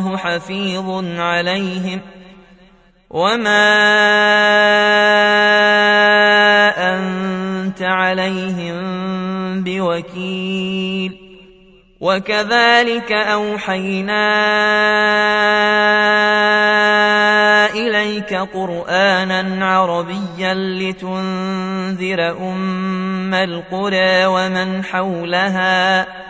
الله حفيظ عليهم. وما أنت عليهم بوكيل. وكذلك أوحينا إليك قرآنا عربيا لتنذر أم القرى ومن حولها.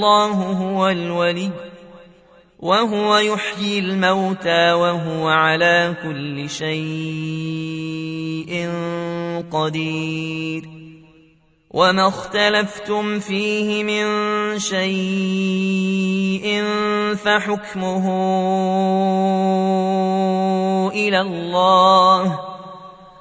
فالله هو الولي وهو يحيي الموتى وهو على كل شيء قدير. وما اختلفتم فيه من شيء فحكمه إلى الله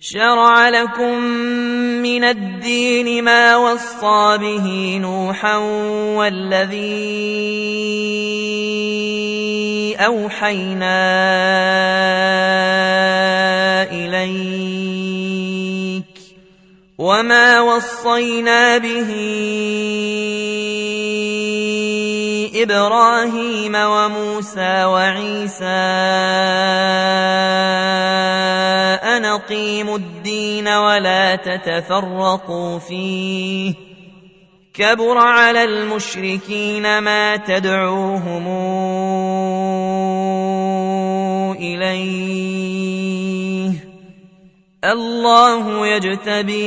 شرع لكم من الدين ما وصى به نوحا والذي أوحينا إليك وما وصينا به إبراهيم وموسى وعيسى أن أقيموا الدين ولا تتفرقوا فيه. كبر على المشركين ما تدعوهم إليه. الله يجتبي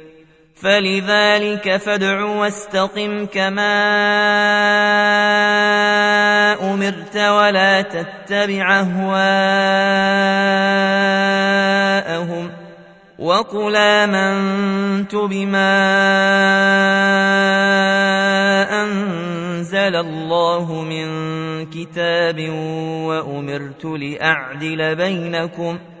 فلذلك فادع واستقم كما امرت ولا تتبع اهواءهم وقل امنت بما انزل الله من كتاب وامرت لاعدل بينكم ۖ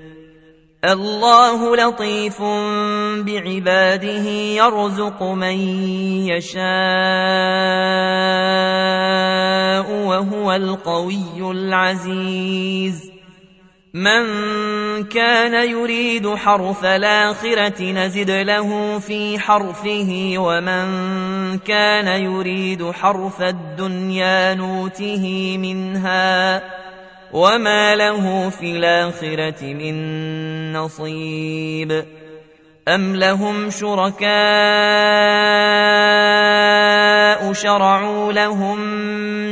الله لطيف بعباده يرزق من يشاء وهو القوي العزيز. من كان يريد حرث الآخرة نزد له في حرثه ومن كان يريد حرث الدنيا نوته منها. وما له في الآخرة من نصيب أم لهم شركاء شرعوا لهم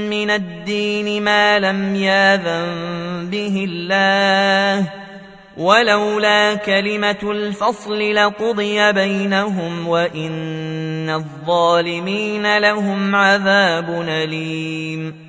من الدين ما لم ياذن به الله ولولا كلمة الفصل لقضي بينهم وإن الظالمين لهم عذاب أليم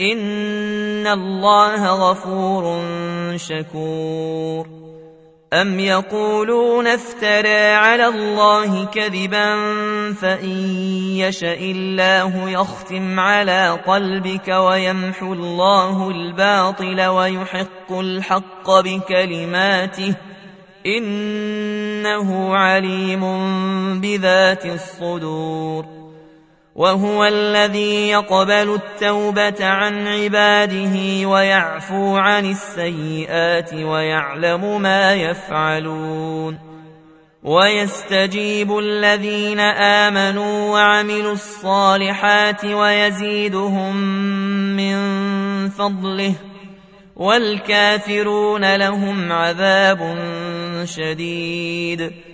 إن الله غفور شكور أم يقولون افترى على الله كذبا فإن يشأ الله يختم على قلبك ويمحو الله الباطل ويحق الحق بكلماته إنه عليم بذات الصدور وهو الذي يقبل التوبة عن عباده ويعفو عن السيئات ويعلم ما يفعلون. ويستجيب الذين آمنوا وعملوا الصالحات ويزيدهم من فضله والكافرون لهم عذاب شديد.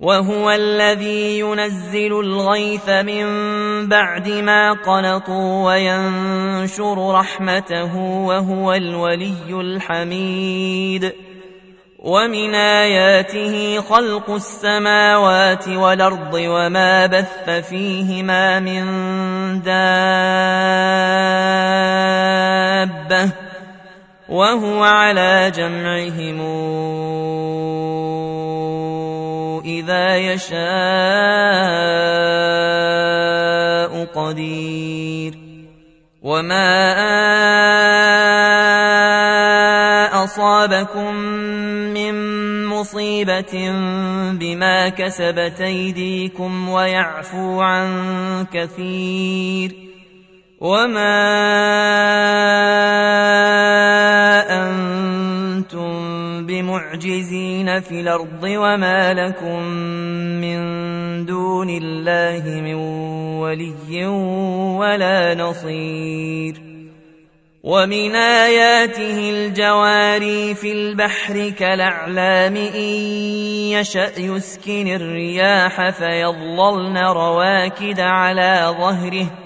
وهو الذي ينزل الغيث من بعد ما قنطوا وينشر رحمته وهو الولي الحميد. ومن آياته خلق السماوات والأرض وما بث فيهما من دابة وهو على جمعهم يشاء قدير وما أصابكم من مصيبة بما كسبت أيديكم ويعفو عن كثير وما أنتم بمعجزين في الأرض وما لكم من دون الله من ولي ولا نصير ومن آياته الجواري في البحر كالأعلام إن يشأ يسكن الرياح فيظللن رواكد على ظهره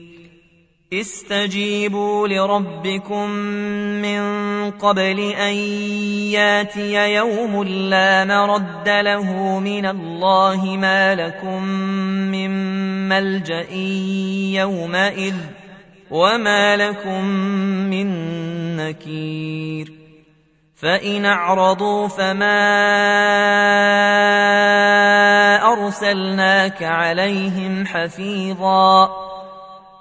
استجيبوا لربكم من قبل أن ياتي يوم لا مرد له من الله ما لكم من ملجأ يومئذ وما لكم من نكير فإن أعرضوا فما أرسلناك عليهم حفيظا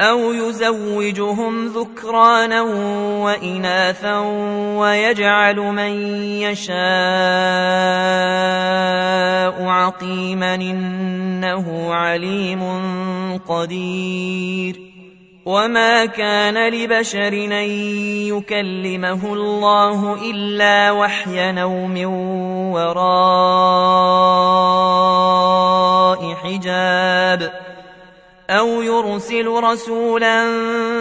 أو يزوجهم ذكرانا وإناثا ويجعل من يشاء عقيما إنه عليم قدير. وما كان لبشر أن يكلمه الله إلا وحيا نوم وراء أو يرسل رسولا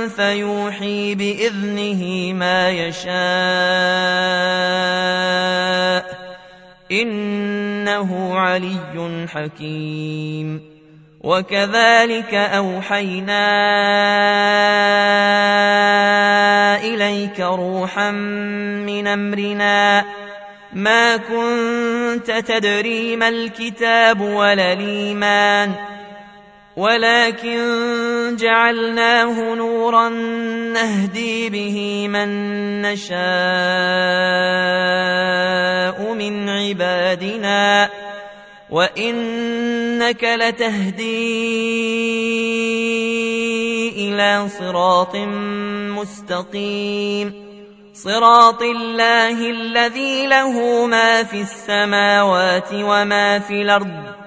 فيوحي بإذنه ما يشاء إنه علي حكيم وكذلك أوحينا إليك روحا من أمرنا ما كنت تدري ما الكتاب ولا الإيمان ولكن جعلناه نورا نهدي به من نشاء من عبادنا وإنك لتهدي إلى صراط مستقيم. صراط الله الذي له ما في السماوات وما في الأرض.